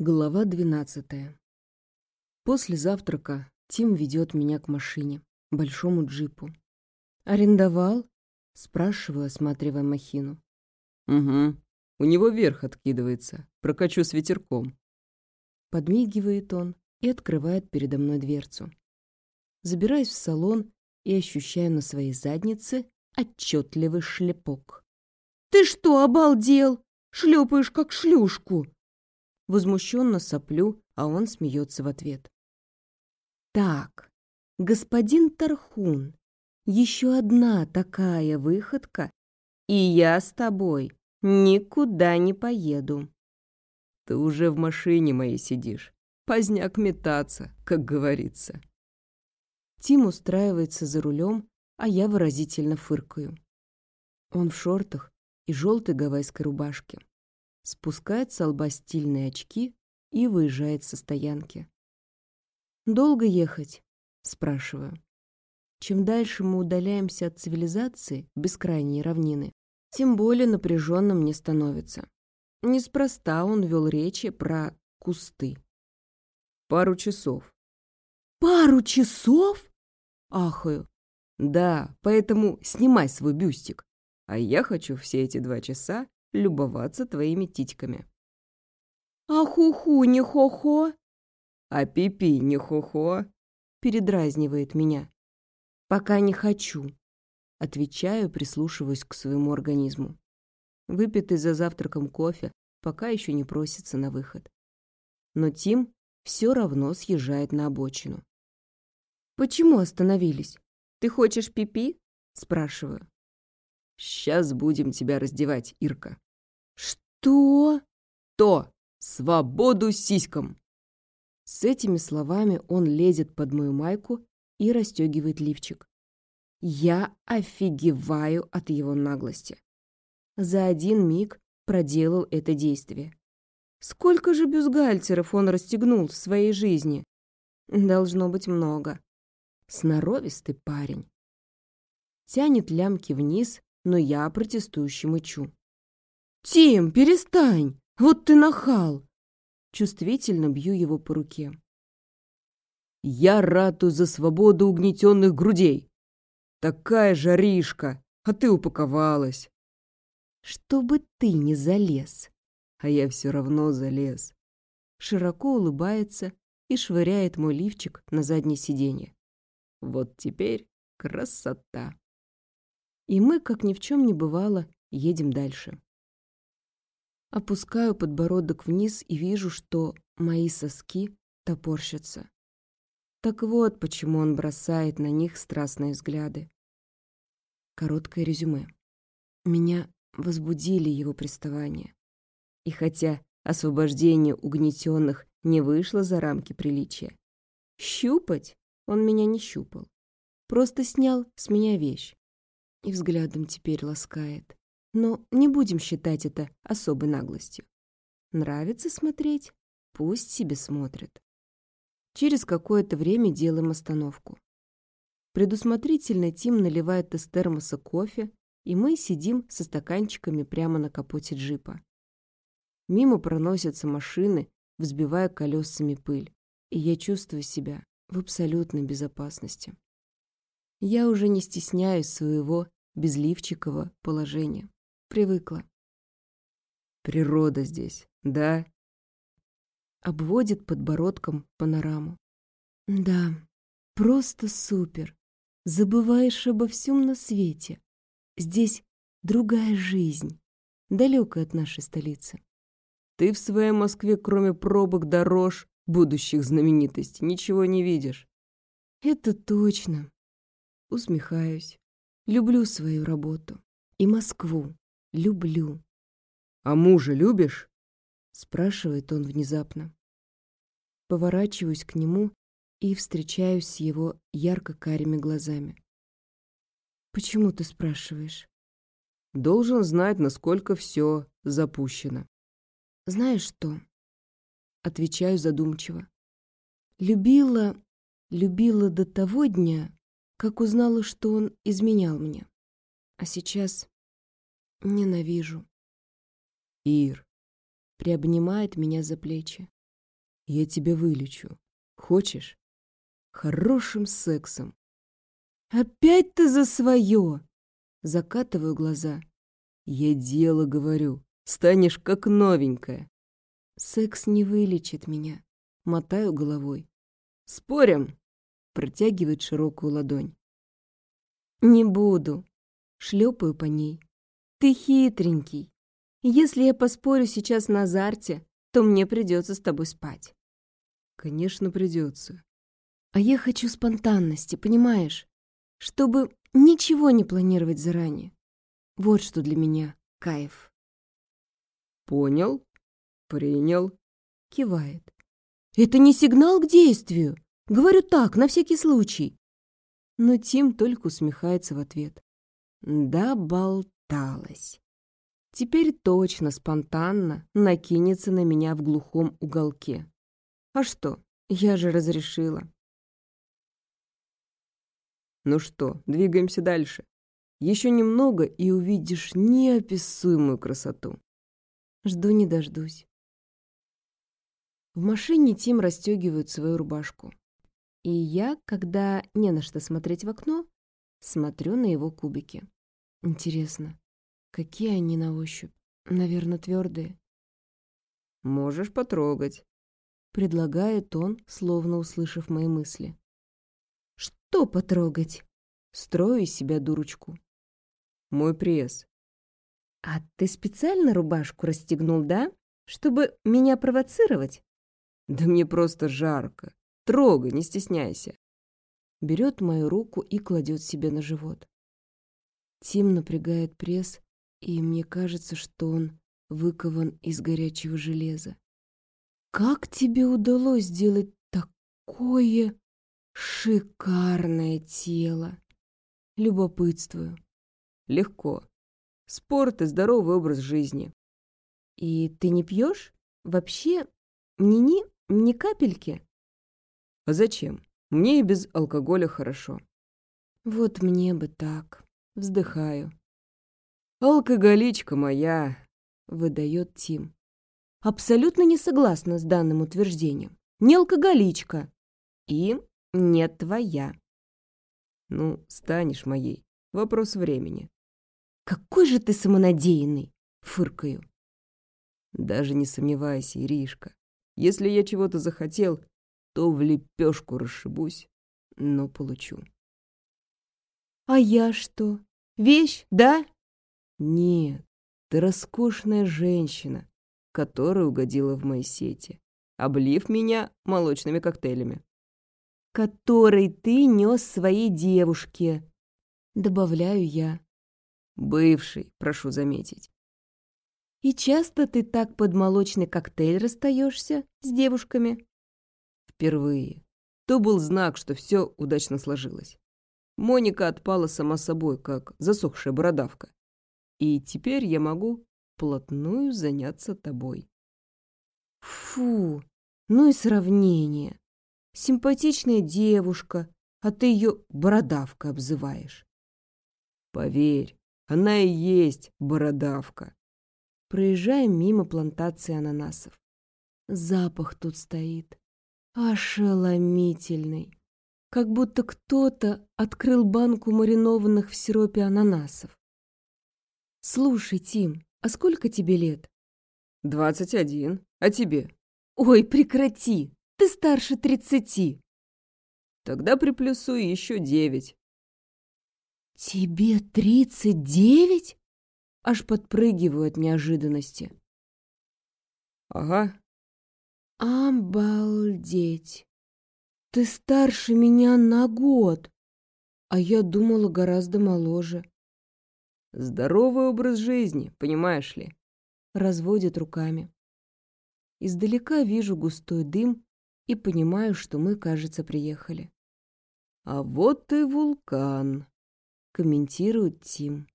Глава двенадцатая. После завтрака Тим ведет меня к машине, большому джипу. «Арендовал?» — спрашиваю, осматривая махину. «Угу. У него верх откидывается. Прокачу с ветерком». Подмигивает он и открывает передо мной дверцу. Забираюсь в салон и ощущаю на своей заднице отчетливый шлепок. «Ты что, обалдел? Шлепаешь как шлюшку!» Возмущенно соплю, а он смеется в ответ. Так, господин Тархун, еще одна такая выходка, и я с тобой никуда не поеду. Ты уже в машине моей сидишь. Поздняк метаться, как говорится. Тим устраивается за рулем, а я выразительно фыркаю. Он в шортах и желтой гавайской рубашке спускает с лба стильные очки и выезжает со стоянки. «Долго ехать?» — спрашиваю. Чем дальше мы удаляемся от цивилизации, бескрайней равнины, тем более напряженным мне становится. Неспроста он вел речи про кусты. «Пару часов». «Пару часов?» — ахаю. «Да, поэтому снимай свой бюстик. А я хочу все эти два часа любоваться твоими титьками. «А хуху не хо-хо?» «А пипи не хо-хо?» передразнивает меня. «Пока не хочу», — отвечаю, прислушиваясь к своему организму. Выпитый за завтраком кофе пока еще не просится на выход. Но Тим все равно съезжает на обочину. «Почему остановились? Ты хочешь пипи?» -пи спрашиваю. «Сейчас будем тебя раздевать, Ирка». «Что?» «То! Свободу сиськам!» С этими словами он лезет под мою майку и расстегивает лифчик. Я офигеваю от его наглости. За один миг проделал это действие. Сколько же бюстгальтеров он расстегнул в своей жизни? Должно быть много. Сноровистый парень. Тянет лямки вниз, но я протестующе мычу. «Тим, перестань! Вот ты нахал!» Чувствительно бью его по руке. «Я рату за свободу угнетенных грудей! Такая жаришка, а ты упаковалась!» «Чтобы ты не залез!» А я все равно залез. Широко улыбается и швыряет мой лифчик на заднее сиденье. Вот теперь красота. И мы, как ни в чем не бывало, едем дальше. Опускаю подбородок вниз и вижу, что мои соски топорщатся. Так вот, почему он бросает на них страстные взгляды. Короткое резюме. Меня возбудили его приставания. И хотя освобождение угнетенных не вышло за рамки приличия, щупать он меня не щупал. Просто снял с меня вещь. И взглядом теперь ласкает. Но не будем считать это особой наглостью. Нравится смотреть? Пусть себе смотрит. Через какое-то время делаем остановку. Предусмотрительно Тим наливает из термоса кофе, и мы сидим со стаканчиками прямо на капоте джипа. Мимо проносятся машины, взбивая колесами пыль, и я чувствую себя в абсолютной безопасности. Я уже не стесняюсь своего безливчикового положения. Привыкла. Природа здесь, да? Обводит подбородком панораму. Да, просто супер. Забываешь обо всем на свете. Здесь другая жизнь, далекая от нашей столицы. Ты в своей Москве, кроме пробок, дорож, будущих знаменитостей, ничего не видишь. Это точно. Усмехаюсь. Люблю свою работу и Москву. Люблю. А мужа любишь? Спрашивает он внезапно. Поворачиваюсь к нему и встречаюсь с его ярко-карими глазами. Почему ты спрашиваешь? Должен знать, насколько все запущено. Знаешь что? Отвечаю задумчиво. Любила, любила до того дня, как узнала, что он изменял мне. А сейчас Ненавижу. Ир. Приобнимает меня за плечи. Я тебя вылечу. Хочешь? Хорошим сексом. Опять ты за свое! Закатываю глаза. Я дело говорю. Станешь как новенькая. Секс не вылечит меня. Мотаю головой. Спорим? Протягивает широкую ладонь. Не буду. Шлепаю по ней. Ты хитренький. Если я поспорю сейчас на азарте, то мне придется с тобой спать. Конечно, придется. А я хочу спонтанности, понимаешь? Чтобы ничего не планировать заранее. Вот что для меня кайф. Понял? Принял. Кивает. Это не сигнал к действию. Говорю так, на всякий случай. Но Тим только усмехается в ответ. Да болталась. Теперь точно спонтанно накинется на меня в глухом уголке. А что, я же разрешила. Ну что, двигаемся дальше. Еще немного, и увидишь неописуемую красоту. Жду не дождусь. В машине Тим расстегивает свою рубашку. И я, когда не на что смотреть в окно, смотрю на его кубики. Интересно, Какие они на ощупь? Наверное, твердые. Можешь потрогать. Предлагает он, словно услышав мои мысли. Что потрогать? Строю из себя дурочку. Мой пресс. А ты специально рубашку расстегнул, да? Чтобы меня провоцировать? Да мне просто жарко. Трогай, не стесняйся. Берет мою руку и кладет себе на живот. Тим напрягает пресс, и мне кажется, что он выкован из горячего железа. Как тебе удалось сделать такое шикарное тело? Любопытствую. Легко. Спорт и здоровый образ жизни. И ты не пьешь? Вообще ни-ни, ни капельки? А зачем? Мне и без алкоголя хорошо. Вот мне бы так. Вздыхаю. «Алкоголичка моя», — выдает Тим. «Абсолютно не согласна с данным утверждением. Не алкоголичка. И не твоя». «Ну, станешь моей. Вопрос времени». «Какой же ты самонадеянный!» — фыркаю. «Даже не сомневайся, Иришка. Если я чего-то захотел, то в лепешку расшибусь, но получу». «А я что? Вещь, да?» Нет, ты роскошная женщина, которая угодила в мои сети, облив меня молочными коктейлями. Который ты нес своей девушке, добавляю я. Бывший, прошу заметить. И часто ты так под молочный коктейль расстаешься с девушками? Впервые. То был знак, что все удачно сложилось. Моника отпала сама собой, как засохшая бородавка. И теперь я могу плотную заняться тобой. Фу, ну и сравнение. Симпатичная девушка, а ты ее бородавка обзываешь. Поверь, она и есть бородавка. Проезжаем мимо плантации ананасов. Запах тут стоит. Ошеломительный. Как будто кто-то открыл банку маринованных в сиропе ананасов. «Слушай, Тим, а сколько тебе лет?» «Двадцать один. А тебе?» «Ой, прекрати! Ты старше тридцати!» «Тогда приплюсуй еще девять». «Тебе тридцать девять?» Аж подпрыгиваю от неожиданности. «Ага». «Обалдеть! Ты старше меня на год, а я думала гораздо моложе». Здоровый образ жизни, понимаешь ли. Разводит руками. Издалека вижу густой дым и понимаю, что мы, кажется, приехали. А вот и вулкан, комментирует Тим.